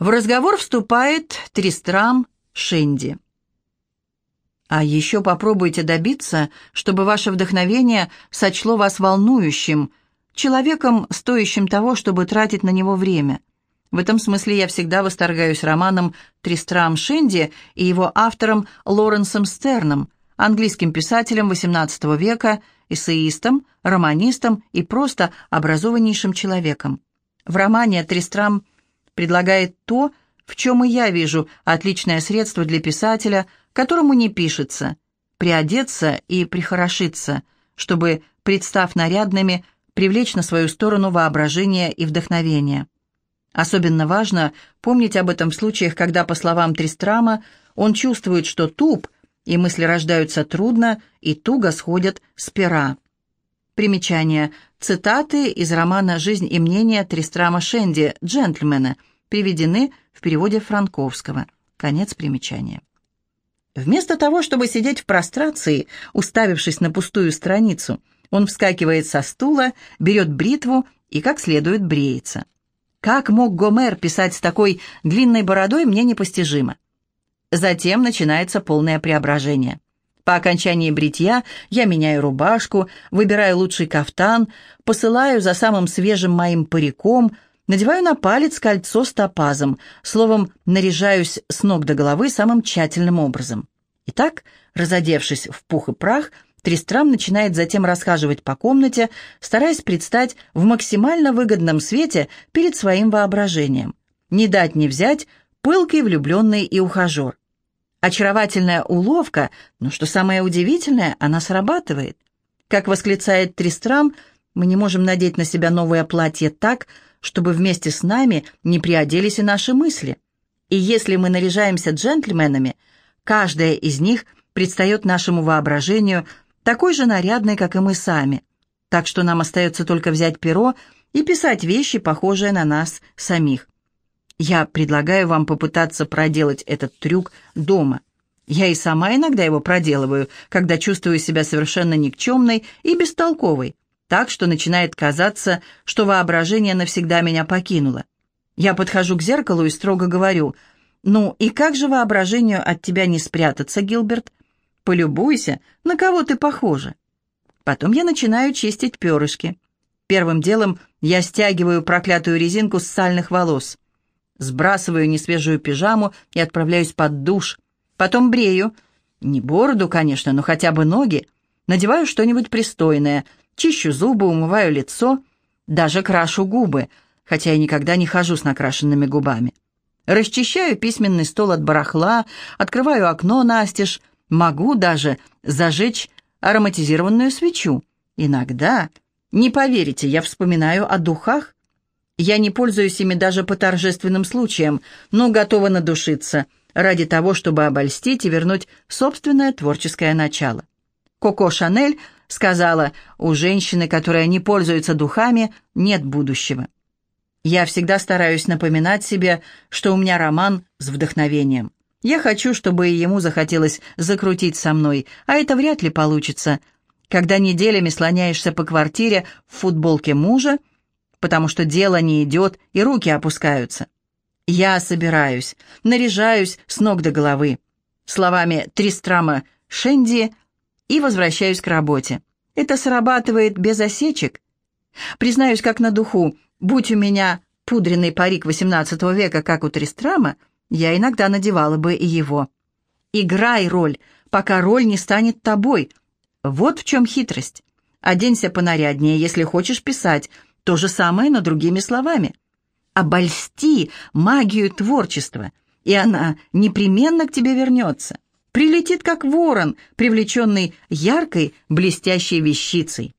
В разговор вступает Тристрам Шенди. А еще попробуйте добиться, чтобы ваше вдохновение сочло вас волнующим, человеком, стоящим того, чтобы тратить на него время. В этом смысле я всегда восторгаюсь романом «Тристрам Шенди» и его автором Лоренсом Стерном, английским писателем XVIII века, эссеистом, романистом и просто образованнейшим человеком. В романе «Тристрам» предлагает то, в чем и я вижу отличное средство для писателя, которому не пишется, приодеться и прихорошиться, чтобы, представ нарядными, привлечь на свою сторону воображение и вдохновение. Особенно важно помнить об этом в случаях, когда, по словам Тристрама, он чувствует, что туп, и мысли рождаются трудно и туго сходят с пера. Примечание. Цитаты из романа «Жизнь и мнение» Тристрама Шенди «Джентльмена» приведены в переводе Франковского. Конец примечания. Вместо того, чтобы сидеть в прострации, уставившись на пустую страницу, он вскакивает со стула, берет бритву и как следует бреется. Как мог Гомер писать с такой длинной бородой, мне непостижимо. Затем начинается полное преображение. По окончании бритья я меняю рубашку, выбираю лучший кафтан, посылаю за самым свежим моим париком, надеваю на палец кольцо с топазом, словом, наряжаюсь с ног до головы самым тщательным образом. Итак, разодевшись в пух и прах, Тристрам начинает затем расхаживать по комнате, стараясь предстать в максимально выгодном свете перед своим воображением. Не дать не взять, пылкий, влюбленный и ухажер. Очаровательная уловка, но что самое удивительное, она срабатывает. Как восклицает Тристрам, мы не можем надеть на себя новое платье так, чтобы вместе с нами не приоделись и наши мысли. И если мы наряжаемся джентльменами, каждая из них предстает нашему воображению такой же нарядной, как и мы сами. Так что нам остается только взять перо и писать вещи, похожие на нас самих. Я предлагаю вам попытаться проделать этот трюк дома. Я и сама иногда его проделываю, когда чувствую себя совершенно никчемной и бестолковой, так что начинает казаться, что воображение навсегда меня покинуло. Я подхожу к зеркалу и строго говорю, «Ну, и как же воображению от тебя не спрятаться, Гилберт? Полюбуйся, на кого ты похожа». Потом я начинаю чистить перышки. Первым делом я стягиваю проклятую резинку с сальных волос. Сбрасываю несвежую пижаму и отправляюсь под душ. Потом брею. Не бороду, конечно, но хотя бы ноги. Надеваю что-нибудь пристойное. Чищу зубы, умываю лицо. Даже крашу губы, хотя я никогда не хожу с накрашенными губами. Расчищаю письменный стол от барахла, открываю окно настежь. Могу даже зажечь ароматизированную свечу. Иногда, не поверите, я вспоминаю о духах, я не пользуюсь ими даже по торжественным случаям, но готова надушиться ради того, чтобы обольстить и вернуть собственное творческое начало. Коко Шанель сказала, у женщины, которая не пользуется духами, нет будущего. Я всегда стараюсь напоминать себе, что у меня роман с вдохновением. Я хочу, чтобы и ему захотелось закрутить со мной, а это вряд ли получится. Когда неделями слоняешься по квартире в футболке мужа, потому что дело не идет и руки опускаются. Я собираюсь, наряжаюсь с ног до головы, словами Тристрама Шенди, и возвращаюсь к работе. Это срабатывает без осечек. Признаюсь, как на духу, будь у меня пудренный парик XVIII века, как у Тристрама, я иногда надевала бы и его. Играй роль, пока роль не станет тобой. Вот в чем хитрость. Оденься понаряднее, если хочешь писать, то же самое, но другими словами. Обольсти магию творчества, и она непременно к тебе вернется. Прилетит, как ворон, привлеченный яркой, блестящей вещицей.